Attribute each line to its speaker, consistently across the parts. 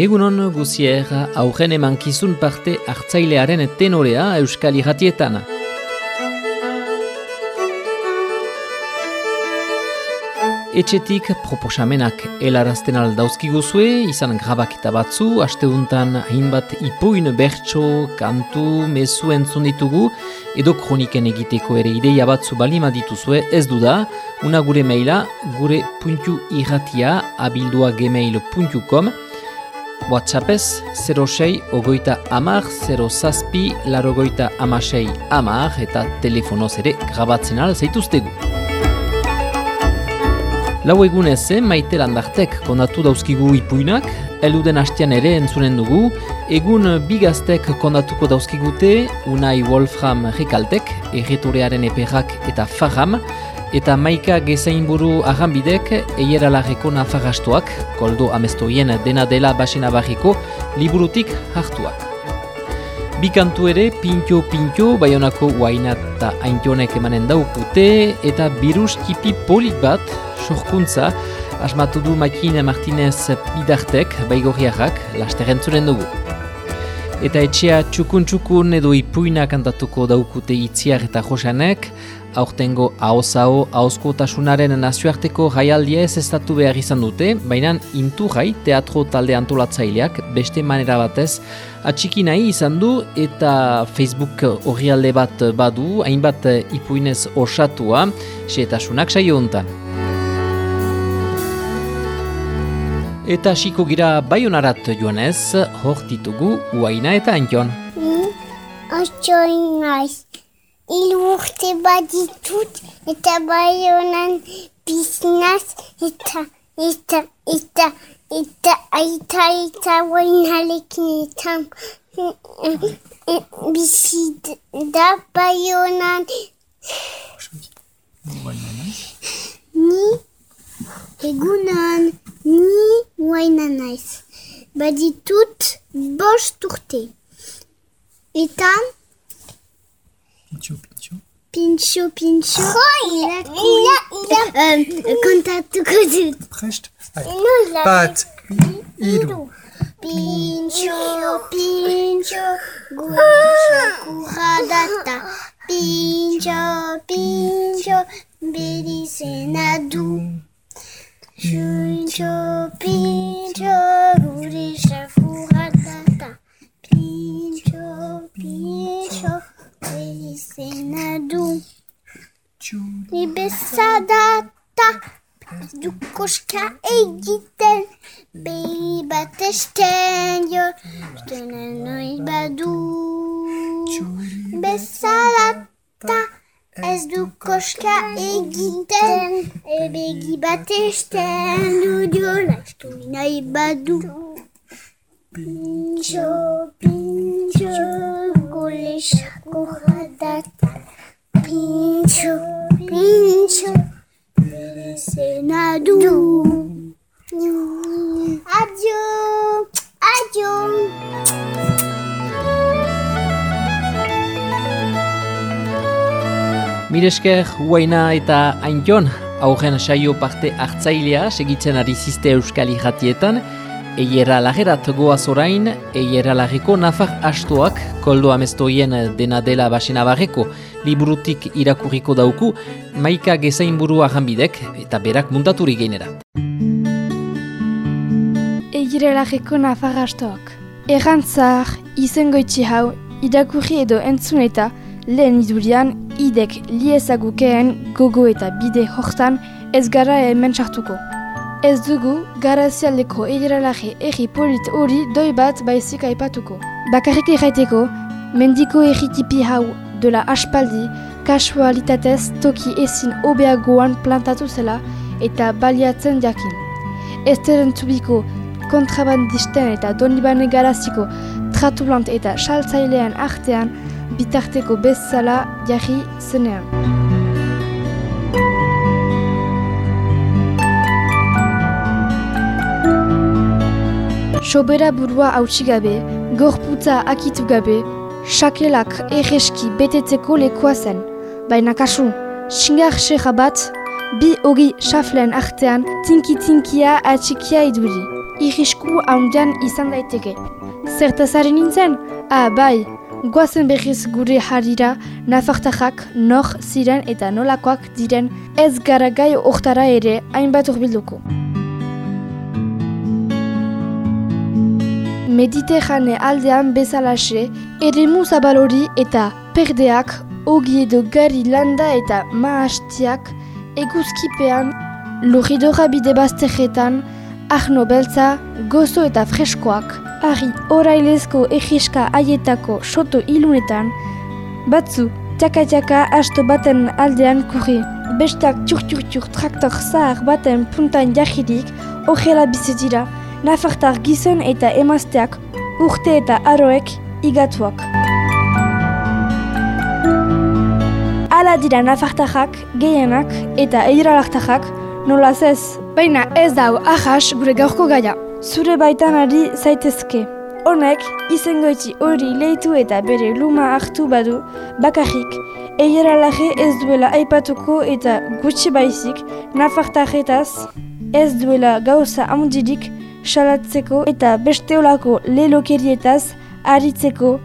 Speaker 1: Egunon guzier aurren emankizun parte hartzailearen tenorea Euskal Iratietan. Etxetik proposamenak helarazten aldauzkiguzue, izan grabaketa batzu, asteuntan hainbat ipuin bertso, kantu, mezu entzun ditugu, edo kroniken egiteko ere ideia batzu balima dituzue, ez du da, una gure maila, gure puntu irratia abildua gmail.com, WhatsAppez 06 ogoita amar 0 zazpi larogoita amasei amar eta telefonoz ere grabatzen al zaituztegu. Lau egunez, eh, maite landartek kondatu dauzkigu ipuinak, eluden hastian ere entzunen dugu, egun bigaztek kondatuko dauzkigute, Unai Wolfram Rikaltek, erretorearen eperrak eta Faham, eta maika gezainburu ahanbidek eieralageko nafarrastuak, koldo amestoien dena dela basena barriko, liburutik hartuak. Bikantu ere, pintxo pintxo, baionako huaina eta aintionek emanen daukute, eta birus tipi polit bat, sorkuntza, asmatu du Makine Martinez bidartek, baigorriarrak, laster entzuren dugu. Eta etxea txukun-txukun edo ipuina kantatuko daukute itziar eta josanek, aurtengo haozao hauzkotasunaren nazioarteko jaialdia ez estatu behar izan dute, baina intu jai teatro talde antolatzaileak beste manera batez atxiki nahi izan du eta Facebook horrialde bat badu, hainbat ipuinez osatua, xeetasunak saio hontan. Eta xiko gira baionarat joanez, hor ditugu Uaina eta Antion.
Speaker 2: Mm, naiz hil urte baditut eta bai honan bizinaz eta eta eta eta aita eta wainalekin eta bizit da bai honan ni egunan ni wainanaiz baditut bost urte eta
Speaker 3: Pincho, Pincho.
Speaker 2: Pincho, Pincho. Oh, il a, il a,
Speaker 3: il
Speaker 2: a.
Speaker 3: Euh, euh Pat, Ido.
Speaker 2: Pincho, Pincho, Gusha, Kuradata. Pincho, Pincho, Belisenadu. Pincho, Pincho, Gurisha, Kuradata. Du koska
Speaker 1: Miresker, Huaina eta Aintion, aurren saio parte hartzailea segitzen ari ziste Euskal Iratietan, Eiera lagerat goaz orain, eiera lageko nafar astoak, koldo amestoien dena dela basena barreko, liburutik irakurriko dauku, maika gezain buru ahanbidek eta berak muntaturik gainera.
Speaker 4: Eiera lageko nafar astoak. Errantzar, izengoitzi hau, irakurri edo entzun eta lehen idurian, idek liezagukeen gogo eta bide hortan ez gara hemen sartuko. Ez dugu, garazialdeko ediralage erri polit hori doi bat baizik aipatuko. Bakarrik erraiteko, mendiko erritipi hau dola aspaldi, kasualitatez toki ezin obeagoan plantatu zela eta baliatzen jakin. Ez terentzubiko kontrabandisten eta donibane garaziko tratulant eta saltzailean artean bitarteko bezala jarri zenean. Sobera burua hautsi gabe, gorputza akitu gabe, sakelak erreski betetzeko lekoa zen. Baina kasu, xingar xerra bat, bi hogi xaflen artean tinki-tinkia atxikia iduri. Irisku haundian izan daiteke. Zertazaren nintzen? Ah, bai, guazen berriz gure harira nafartajak nor ziren eta nolakoak diren ez gara gai oktara ere hainbat urbilduko. Mediterrane aldean bezalaxe, eremu zabalori eta perdeak, ogi edo gari landa eta maastiak, eguzkipean, luridora bide bazterretan, ahno beltza, gozo eta freskoak, ari orailezko egiska aietako soto ilunetan, batzu, tiaka-tiaka asto baten aldean kurri, bestak txur-txur-txur traktor zahar baten puntan jahirik, ogela bizitira, nafartar gizon eta emazteak, urte eta aroek igatuak. Ala dira nafartarrak, gehienak eta eiralartarrak, nola ez, baina ez dau ahas gure gaurko gaia. Zure baitan ari zaitezke. Honek, izengoitzi hori leitu eta bere luma hartu badu, bakarrik, eieralaje ez duela aipatuko eta gutxi baizik, nafartarretaz ez duela gauza amundirik salatzeko eta besteolako lelokerietaz aritzeko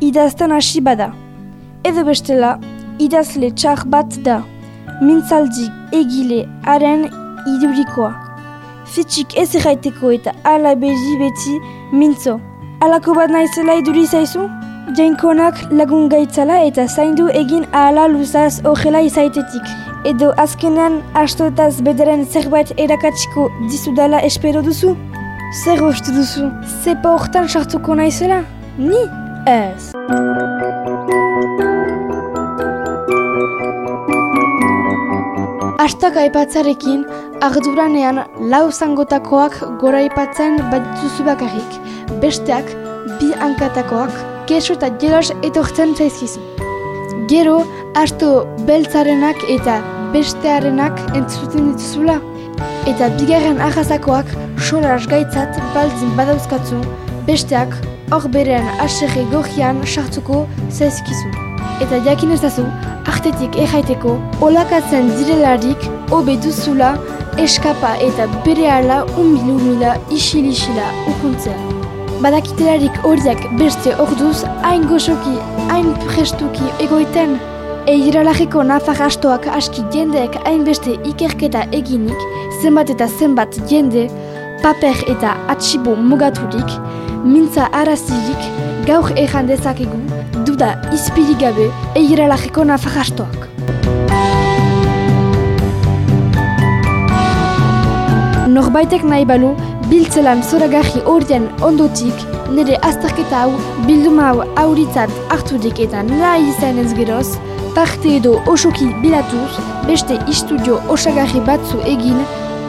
Speaker 4: idazten hasi bada. Edo bestela, idazle txar bat da, mintzaldi egile haren idurikoa. Fitxik ez erraiteko eta ala bezi beti mintzo. Alako bat naizela iduri zaizu? Jainkonak lagun gaitzala eta zaindu egin ahala luzaz horrela izaitetik. Edo azkenean astoetaz bederen zerbait erakatsiko dizudala espero duzu? Zer uste duzu? Zepa hortan sartuko naizela? Ni? Ez. Astak aipatzarekin, arduranean lau zangotakoak gora aipatzen bat duzu bakarrik, besteak bi hankatakoak keso eta jelos etortzen zaizkizu. Gero, asto beltzarenak eta bestearenak entzuten dituzula. Eta bigarren ahazakoak solas gaitzat baltzin badauzkatzu, besteak hor berean aserre gorrian sartuko zaizkizu. Eta jakin ezazu, artetik erraiteko, olakatzen direlarik, hobe duzula, eskapa eta bere ala umila isil-isila ukuntzea. Badakitelarik horiak beste orduz, hain goxoki, hain prestuki egoiten, Eiralajeko nafar astoak aski jendeek hainbeste ikerketa eginik, zenbat eta zenbat jende, paper eta atxibo mugaturik, mintza arazirik, gaur ejan dezakegu, duda izpirik gabe eiralajeko nafar astoak. Norbaitek nahi balu, biltzelan zoragarri horien ondotik, nire azterketa hau bilduma hau auritzat harturik eta nahi izan ez geroz, parte edo osoki bilatuz, beste istudio osagarri batzu egin,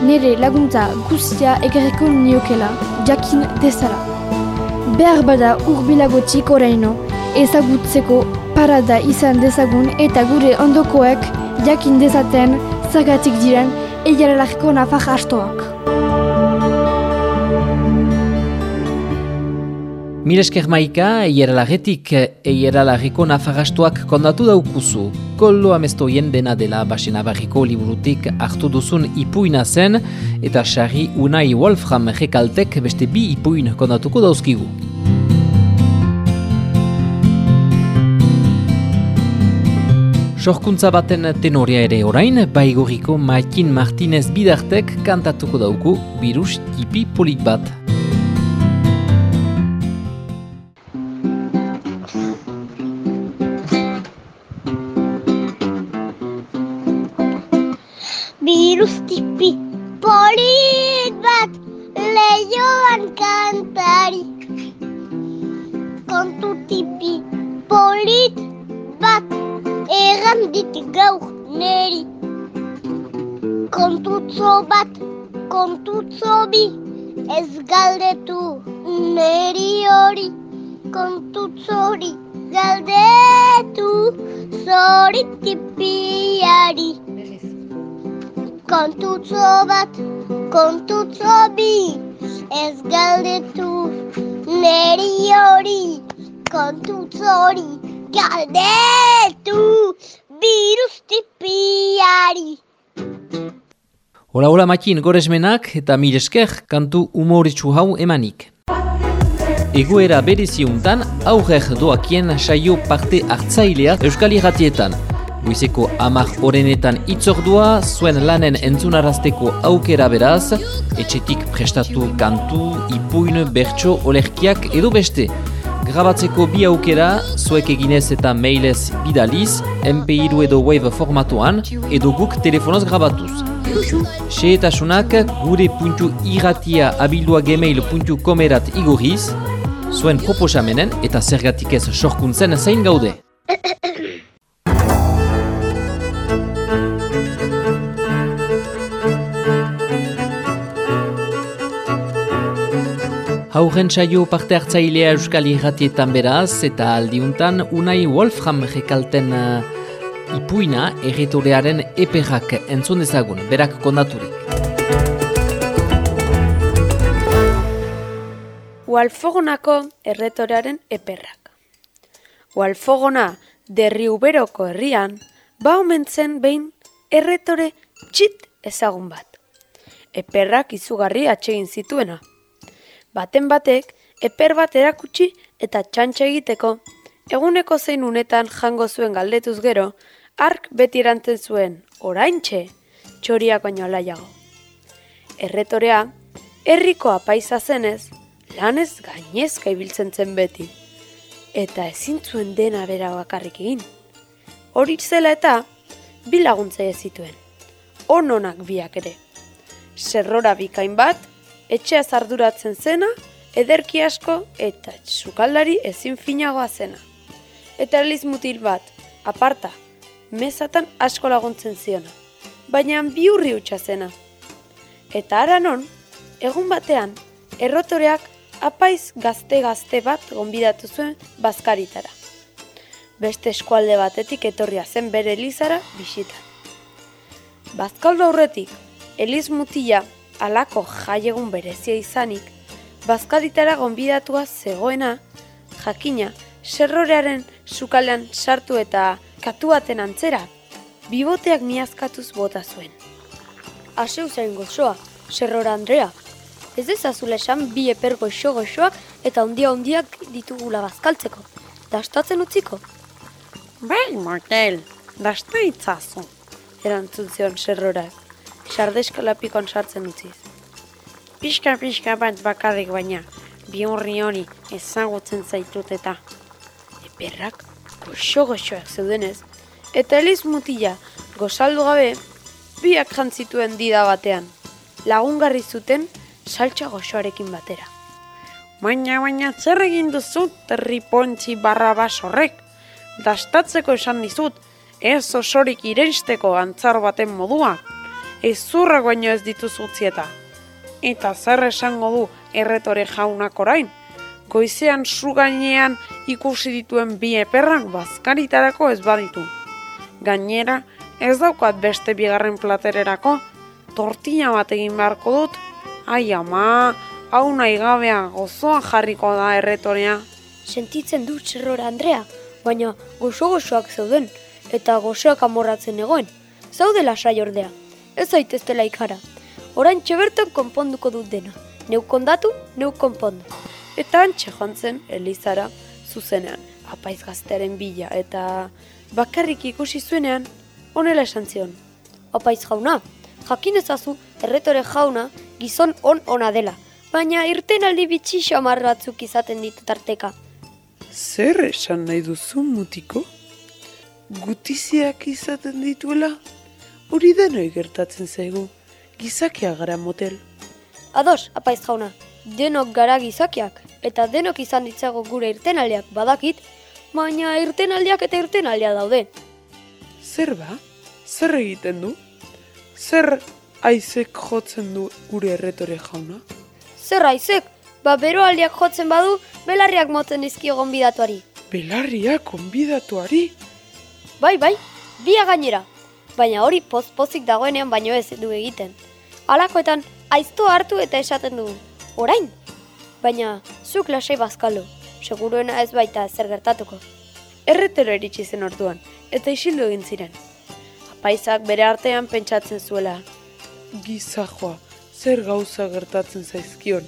Speaker 4: nire laguntza guztia egarriko niokela, jakin dezala. Behar bada urbilagotik oraino, ezagutzeko parada izan dezagun eta gure ondokoek jakin dezaten zagatik diren egiaralarko nafar astoak.
Speaker 1: Milesker maika, eieralagetik, eieralagiko nafarrastuak kondatu daukuzu. Kollo amestoien dena dela basena barriko liburutik hartu duzun ipuina zen, eta xarri Unai Wolfram rekaltek beste bi ipuin kondatuko dauzkigu. Sorkuntza baten tenoria ere orain, baigoriko Martin Martinez bidartek kantatuko dauku virus tipi polit bat.
Speaker 2: Kontutzo bi, ez galdetu neri hori. Kontutzo hori galdetu zori tipiari. Kontutzo bat, kontutzo bi, ez galdetu neri hori. Kontutzo hori galdetu virus tipiari.
Speaker 1: Hola, hola, makin, goresmenak eta miresker kantu umoritsu hau emanik. Egoera bereziuntan aurrer doakien saio parte hartzailea Euskal Irratietan. Goizeko amak orenetan itzordua, zuen lanen entzunarazteko aukera beraz, etxetik prestatu kantu, ipuin, bertso, olerkiak edo beste. Grabatzeko bi aukera, zuek eginez eta mailez bidaliz, MP2 edo Wave formatuan, edo guk telefonoz grabatuz. Seetasunak gure puntu irratia abildua gmail.com erat igorriz, zuen proposamenen eta zergatik ez sorkuntzen zein gaude. Hauren saio parte hartzailea Euskal Irratietan beraz eta aldiuntan Unai Wolfram rekalten uh, ipuina erretorearen eperrak entzun dezagun, berak kondaturik.
Speaker 5: Ualfogonako erretorearen eperrak. Ualfogona derri uberoko herrian, ba omentzen behin erretore txit ezagun bat. Eperrak izugarri atsegin zituena. Baten batek, eper bat erakutsi eta txantxa egiteko, eguneko zein unetan jango zuen galdetuz gero, ark beti erantzen zuen, oraintxe, txoriak baino alaiago. Erretorea, herriko apaiza zenez, lanez gainezka ibiltzen zen beti. Eta ezin zuen dena bera bakarrik egin. Hori zela eta, bi laguntzaile zituen. Ononak biak ere. Zerrora bikain bat, etxea zarduratzen zena, ederki asko eta sukaldari ezin finagoa zena. Eta eliz mutil bat, aparta, mezatan asko laguntzen ziona. Baina biurri utxa zena. Eta aranon, egun batean, errotoreak apaiz gazte-gazte bat gonbidatu zuen bazkaritara. Beste eskualde batetik etorria zen bere elizara bisitan. Bazkaldo aurretik, eliz mutila alako jaiegun berezia izanik, bazkaritara gonbidatua zegoena, jakina, serrorearen sukaldean sartu eta katuaten antzera, biboteak miazkatuz bota zuen.
Speaker 6: Aseu zain gozoa, serrora Andrea. Ez ezazule esan bi eper goxo goxoak eta ondia ondiak ditugula bazkaltzeko. Dastatzen utziko?
Speaker 5: Bai, motel, dasta itzazu, erantzun zion serrorak, sardeskalapikon sartzen utziz. Pixka-pixka bat bakarrik baina, bi hori ezagutzen zaitut eta. Eperrak goxo-goxoak zeudenez, eta eliz mutila gozaldu gabe, biak jantzituen dida batean, lagungarri zuten saltxa goxoarekin batera. Baina, baina, zer egin duzu terripontzi barra bas horrek? Dastatzeko esan dizut, ez osorik irensteko antzar baten modua. Ez zurrak baino ez dituzu utzieta. Eta zer esango du erretore jaunak orain? Goizean su gainean ikusi dituen bi eperrak bazkaritarako ez baditu. Gainera, ez daukat beste bigarren platererako, tortilla bat egin beharko dut. Ai ama, hau nahi gabea gozoa jarriko da erretorea.
Speaker 6: Sentitzen du txerrora Andrea, baina goxo-goxoak zeuden eta goxoak amorratzen egoen. Zaude lasai ordea, ez zaiteztela ikara. Orain bertan konponduko dut dena. Neu kondatu, neu konpondu.
Speaker 5: Eta antxe joan zen Elizara zuzenean, apaiz gaztearen bila, eta bakarrik ikusi zuenean, honela esan zion.
Speaker 6: Apaiz jauna, jakin ezazu erretore jauna gizon on ona dela, baina irten aldi bitxi xamar batzuk izaten ditu tarteka.
Speaker 7: Zer esan nahi duzu mutiko? Gutiziak izaten dituela? Hori denoi gertatzen zaigu, gizakia gara motel.
Speaker 6: Ados, apaiz jauna, denok gara gizakiak, eta denok izan ditzago gure irtenaldiak badakit, baina irtenaldiak eta irtenaldia daude.
Speaker 7: Zer ba? Zer egiten du? Zer aizek jotzen du gure erretore jauna?
Speaker 6: Zer haizek, ba beroaldiak jotzen badu, belarriak motzen dizkio gonbidatuari.
Speaker 7: Belarria konbidatuari?
Speaker 6: Bai, bai, bia gainera. Baina hori poz-pozik dagoenean baino ez du egiten. Halakoetan, aizto hartu eta esaten du. Orain? Baina, zuk lasai bazkaldu. Seguruena ez baita zer gertatuko.
Speaker 5: Erretero eritsi zen orduan, eta isildu egin ziren. Apaizak bere artean pentsatzen zuela.
Speaker 7: gizajoa, zer gauza gertatzen zaizkion,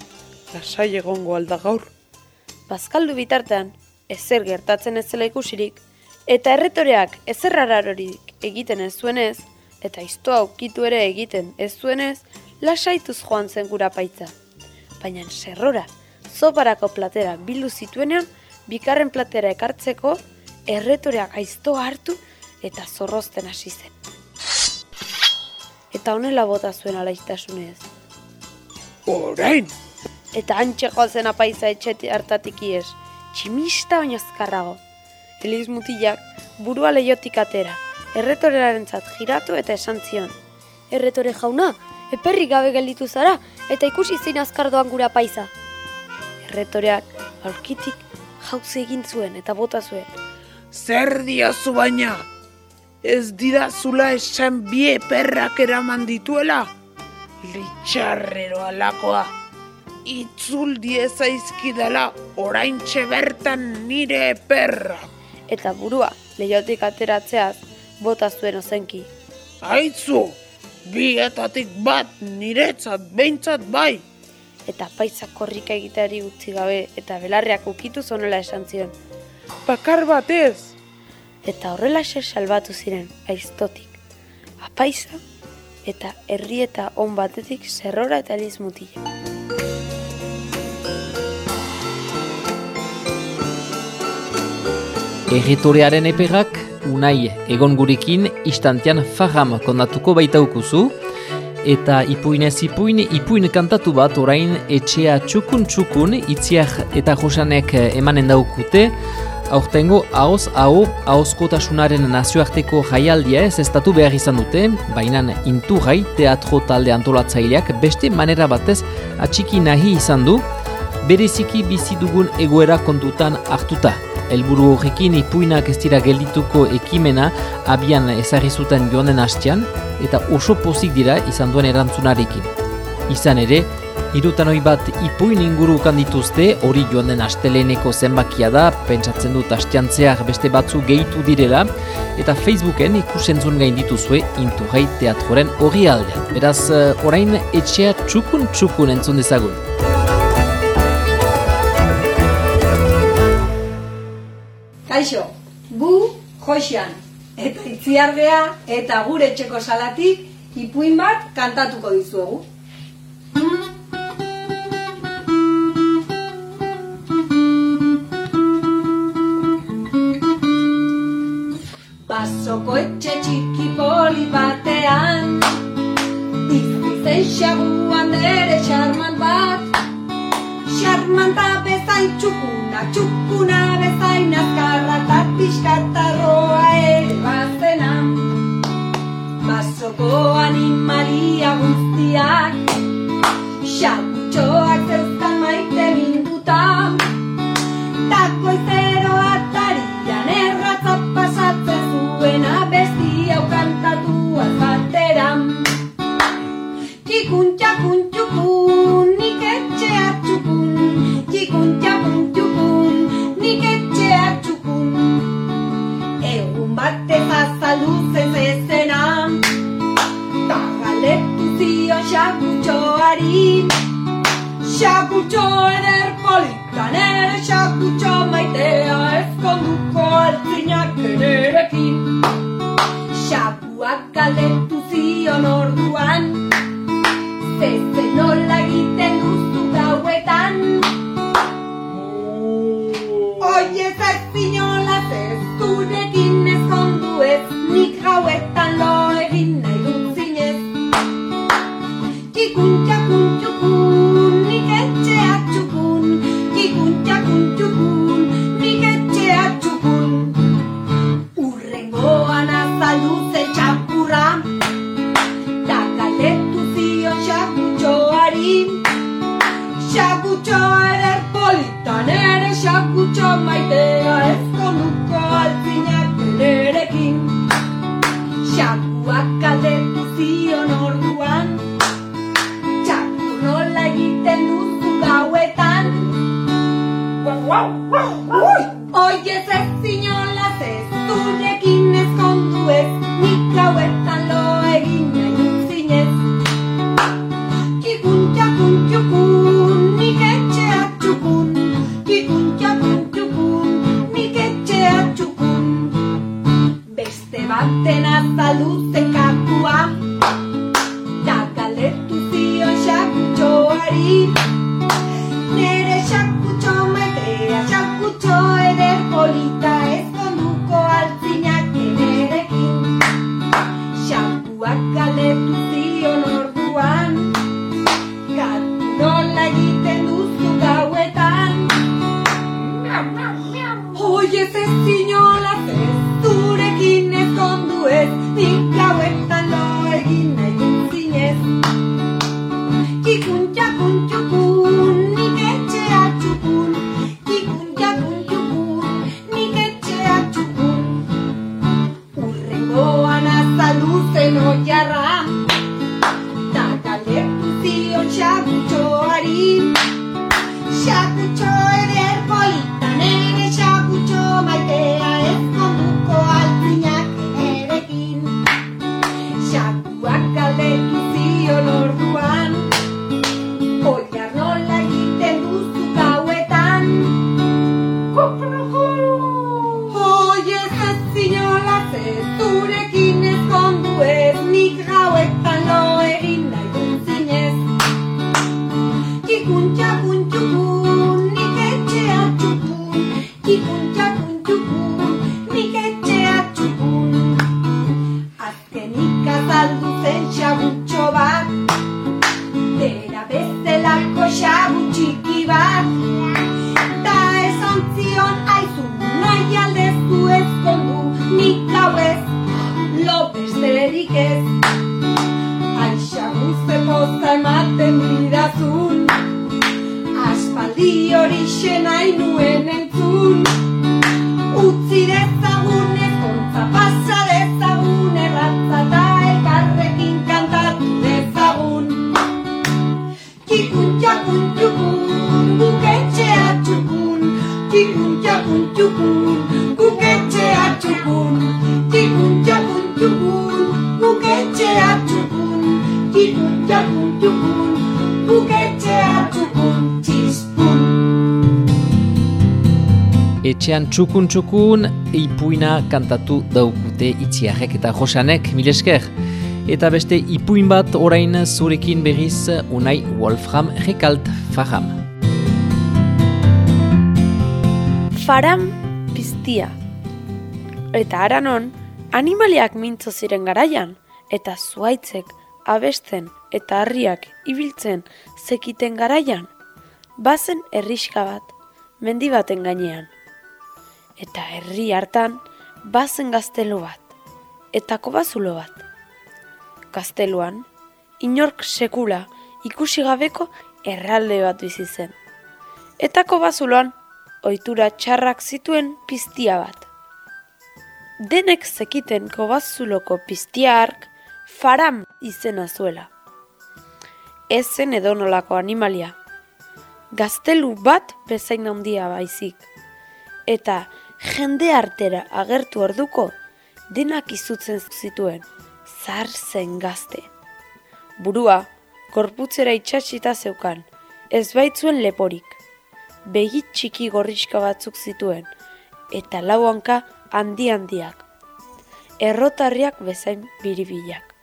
Speaker 7: lasai egongo alda gaur.
Speaker 5: Bazkaldu bitartean, ezer gertatzen ez zela ikusirik, eta erretoreak ezer ararorik egiten ez zuenez, eta iztoa ukitu ere egiten ez zuenez, lasaituz joan zen gura paitza. Baina serrora, zoparako platera bildu zituenean, bikarren platera ekartzeko, erretoreak aiztoa hartu eta zorrozten hasi zen. Eta honela bota zuen alaitasunez.
Speaker 7: Orain,
Speaker 5: Eta antxe joazen apaiza etxeti hartatik ies, tximista baino azkarrago. Eliz mutilak burua leiotik atera, erretoreraren giratu eta esan zion.
Speaker 6: Erretore jauna, eperrik gabe gelditu zara, eta ikusi zein azkar doan gura paisa.
Speaker 5: Erretoreak aurkitik jauzi egin zuen eta bota zuen.
Speaker 7: zer diozu baina? Ez didazula esan bie perrak eraman dituela? Litxarrero alakoa. Itzul diezaizkidala orain bertan nire perra.
Speaker 5: Eta burua leiotik ateratzeaz bota zuen ozenki.
Speaker 7: Aitzu, bietatik bat niretzat behintzat bai.
Speaker 5: Eta paisa korrika egiteari utzi gabe eta belarriak ukitu zonela esan zion.
Speaker 7: Bakar batez.
Speaker 5: Eta horrelaxe salbatu ziren aiztotik. Apaisa eta herrieta on batetik zerrora eta eliz
Speaker 1: Erretorearen eperrak, unai egon gurekin istantean faham kondatuko baitaukuzu, eta ipuinez ipuin, ipuin kantatu bat orain etxea txukun txukun, itziak eta josanek emanen daukute, aurtengo haoz hau haozkotasunaren nazioarteko jaialdia ez estatu behar izan dute, baina inturrai teatro talde antolatzaileak beste manera batez atxiki nahi izan du, bereziki bizi dugun egoera kontutan hartuta. Helburu horrekin ipuinak ez dira geldituko ekimena abian ezarri zuten joan den hastean eta oso pozik dira izan duen erantzunarekin. Izan ere, hirutan hoi bat ipuin inguru ukan dituzte, hori joan asteleneko zenbakia da, pentsatzen dut hastean zehar beste batzu gehitu direla, eta Facebooken ikusentzun gain dituzue inturrei teatroren hori aldean. Beraz, eh, orain etxea txukun txukun entzun dezagun.
Speaker 8: Kaixo, gu joxian, eta itziargea eta gure etxeko salatik ipuin bat kantatuko dizuegu. Basoko etxe txiki poli batean Bizi zen xaguan dere xarman bat Xarmanta bezain txukuna, txukuna bezain azkarra Ta pixkatarroa ere bazena. Basoko animalia guztiak Xagutxoak zion xakutxoari, Xakutxo eder politan ere xakutxo maitea ezkonduko altzinak nerekin. Xakuak galdetu zion orduan, azaldu zen xagutxo bat Dera bezalako txiki bat txukun, guk etxea txukun Kikun txakun txukun, guk etxea txukun Kikun txakun txukun, guk etxea txukun Txispun
Speaker 1: Etxean txukun txukun, ipuina kantatu daukute itziarrek eta josanek, milesker. Eta beste ipuin bat orain zurekin berriz unai Wolfram Rekalt Faham.
Speaker 5: Faram piztia. Eta aranon, animaliak mintzo ziren garaian, eta zuaitzek abesten eta harriak ibiltzen zekiten garaian, bazen herriska bat, mendi baten gainean. Eta herri hartan, bazen gaztelu bat, eta kobazulo bat. Gazteluan, inork sekula ikusi gabeko erralde bat bizi zen. Eta kobazuloan, ohitura txarrak zituen piztia bat. Denek zekiten kobazuloko piztia hark faram izena zuela. Ez zen edonolako animalia. Gaztelu bat bezain handia baizik. Eta jende artera agertu orduko denak izutzen zituen, zar zen gazte. Burua, korputzera itxasita zeukan, ez baitzuen leporik. Begit txiki gorriska batzuk zituen, eta lau hanka handi handiak. Errotarriak bezain biribilak.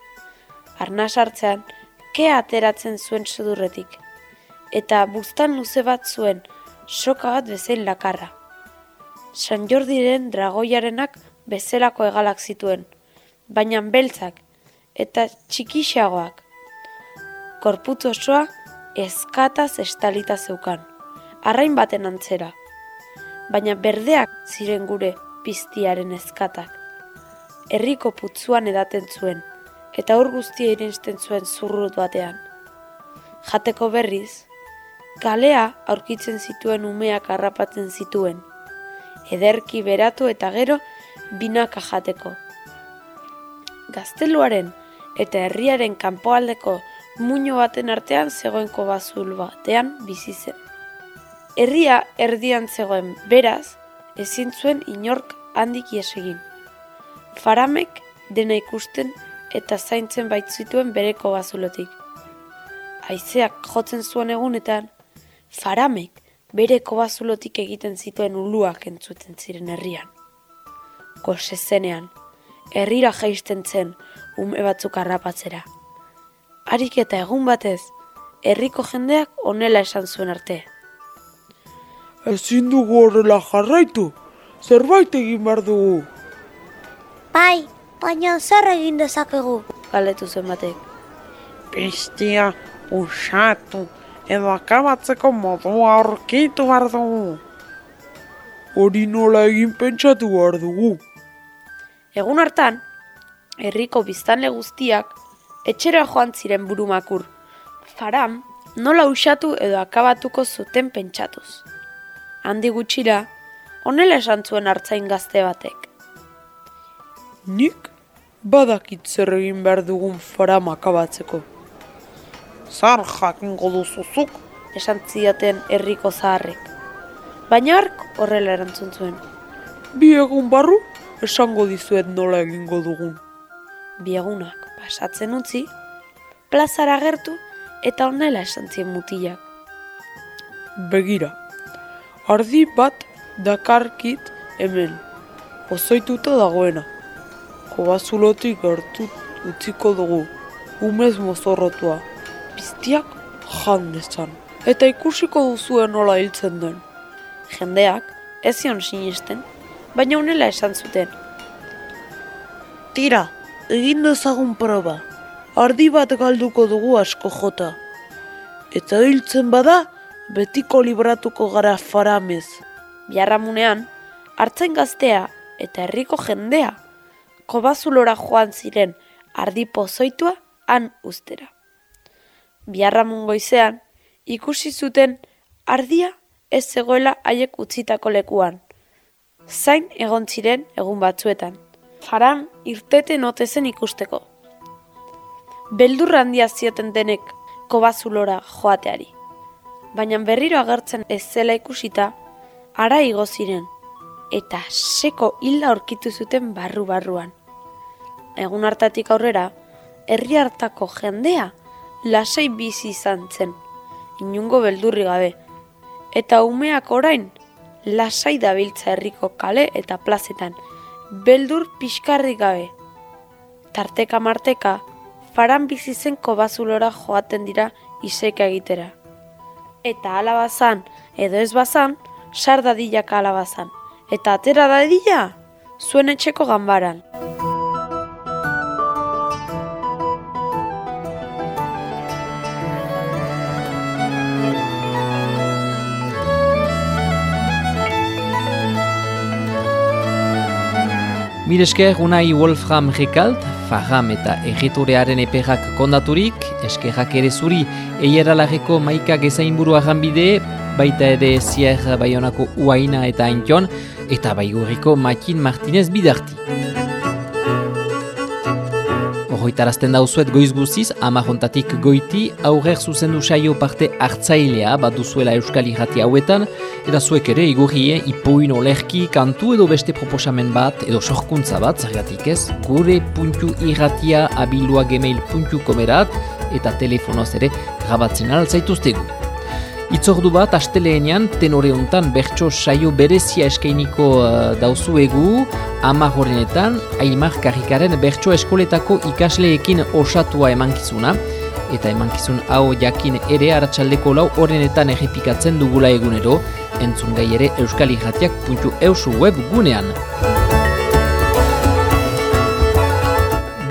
Speaker 5: Arnas hartzean, ke ateratzen zuen sudurretik, eta buztan luze bat zuen, soka bat bezain lakarra. San Jordiren dragoiarenak bezalako egalak zituen, baina beltzak eta txikixagoak. Korputz osoa eskataz estalita zeukan, arrain baten antzera, baina berdeak ziren gure piztiaren eskatak. Herriko putzuan edaten zuen, eta hor guztia irensten zuen zurrut batean. Jateko berriz, kalea aurkitzen zituen umeak harrapatzen zituen, ederki beratu eta gero binaka jateko. Gazteluaren eta herriaren kanpoaldeko muino baten artean zegoen kobazul batean bizi zen. Herria erdian zegoen beraz, ezin zuen inork handik ies egin. Faramek dena ikusten eta zaintzen baitzituen bere kobazulotik. Haizeak jotzen zuen egunetan, Faramek bere kobazulotik egiten zituen uluak entzuten ziren herrian. Gose zenean, herrira jaisten zen ume batzuk harrapatzera. Harik eta egun batez, herriko jendeak onela esan zuen arte.
Speaker 7: Ezin dugu horrela jarraitu, zerbait egin behar dugu.
Speaker 2: Bai, baina zer egin dezakegu?
Speaker 5: Galdetu zen batek.
Speaker 7: Bestia usatu edo akabatzeko modua aurkitu behar dugu. Hori nola egin pentsatu behar dugu.
Speaker 5: Egun hartan, herriko biztanle guztiak etxera joan ziren burumakur. Faram, nola usatu edo akabatuko zuten pentsatuz. Handi gutxira, honela esan zuen hartzain gazte batek.
Speaker 7: Nik badakit zer egin behar dugun faram akabatzeko. Zar jakingo duzuzuk?
Speaker 5: esan zioten herriko zaharrek. Baina hark horrela erantzun zuen.
Speaker 7: Bi egun barru esango dizuet nola egingo dugun.
Speaker 5: Biegunak pasatzen utzi, plazara gertu eta honela esan zien mutilak.
Speaker 7: Begira, ardi bat dakarkit hemen, pozoituta dagoena. Kobazulotik gertu utziko dugu, umez mozorrotua, piztiak jan dezan. Eta ikusiko duzuen nola hiltzen den.
Speaker 5: Jendeak ez zion sinisten, baina honela esan zuten.
Speaker 7: Tira, egin dezagun proba. Ardi bat galduko dugu asko jota. Eta hiltzen bada, betiko libratuko gara faramez.
Speaker 5: Biarramunean, hartzen gaztea eta herriko jendea, kobazulora joan ziren ardi pozoitua han ustera. Biarramun goizean, ikusi zuten ardia ez zegoela haiek utzitako lekuan. Zain egon ziren egun batzuetan. Faran irteten otezen ikusteko. Beldur handia zioten denek kobazulora joateari. Baina berriro agertzen ez zela ikusita, ara igo ziren, eta seko hilda aurkitu zuten barru-barruan. Egun hartatik aurrera, herri hartako jendea lasai bizi izan zen, inungo beldurri gabe, eta umeak orain lasai dabiltza herriko kale eta plazetan, beldur pixkarrik gabe. Tarteka marteka, faran bizi zen kobazulora joaten dira iseka egitera. Eta alabazan, edo ez bazan, sar dadilak alabazan. Eta atera dadila, zuen etxeko ganbaran.
Speaker 1: Miresker unai Wolfram Rekalt, Faham eta Erretorearen eperrak kondaturik, eskerrak ere zuri eieralageko maika gezainburua janbide, baita ere zier baionako uaina eta aintion, eta baigurriko Makin Martinez bidarti. Horroitarazten dauzuet goiz guziz, amajontatik goiti, aurrer zuzendu saio parte hartzailea bat duzuela Euskal Irrati hauetan, eta zuek ere igurrie ipuin olerki, kantu edo beste proposamen bat, edo sorkuntza bat, zergatik ez, gure puntu irratia abilua gmail puntu komerat, eta telefonoz ere grabatzen alzaituztegu. Itzordu bat, asteleenean, tenore hontan bertso saio berezia eskainiko uh, dauzuegu, ama horrenetan, Aimar Karrikaren bertso eskoletako ikasleekin osatua emankizuna, eta emankizun hau jakin ere aratsaldeko lau horrenetan errepikatzen dugula egunero, entzun gai ere euskalirratiak.eus web gunean.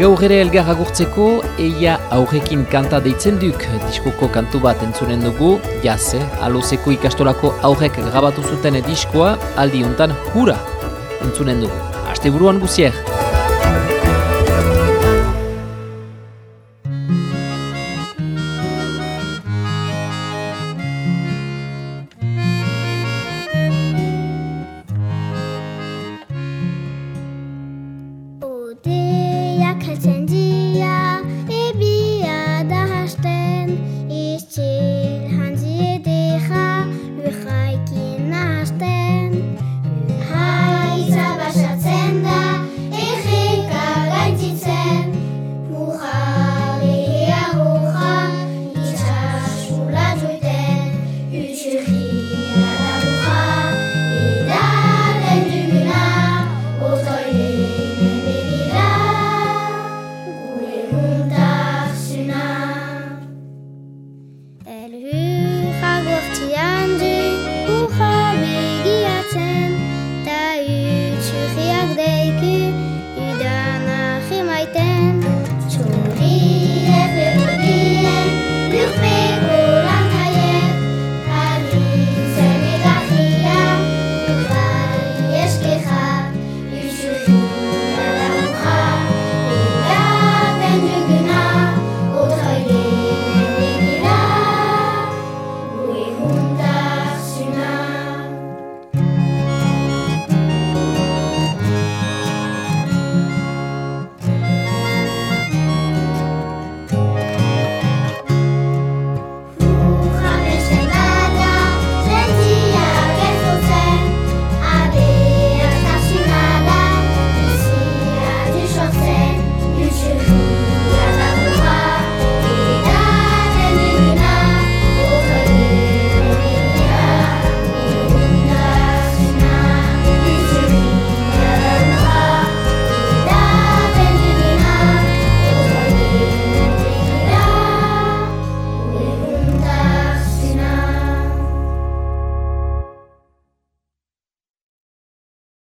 Speaker 1: Gaur ere elgar agurtzeko, eia aurrekin kanta deitzen duk diskoko kantu bat entzunen dugu, jase, alozeko ikastolako aurrek grabatu zuten diskoa, aldi hontan hura entzunen dugu. Aste buruan guzier!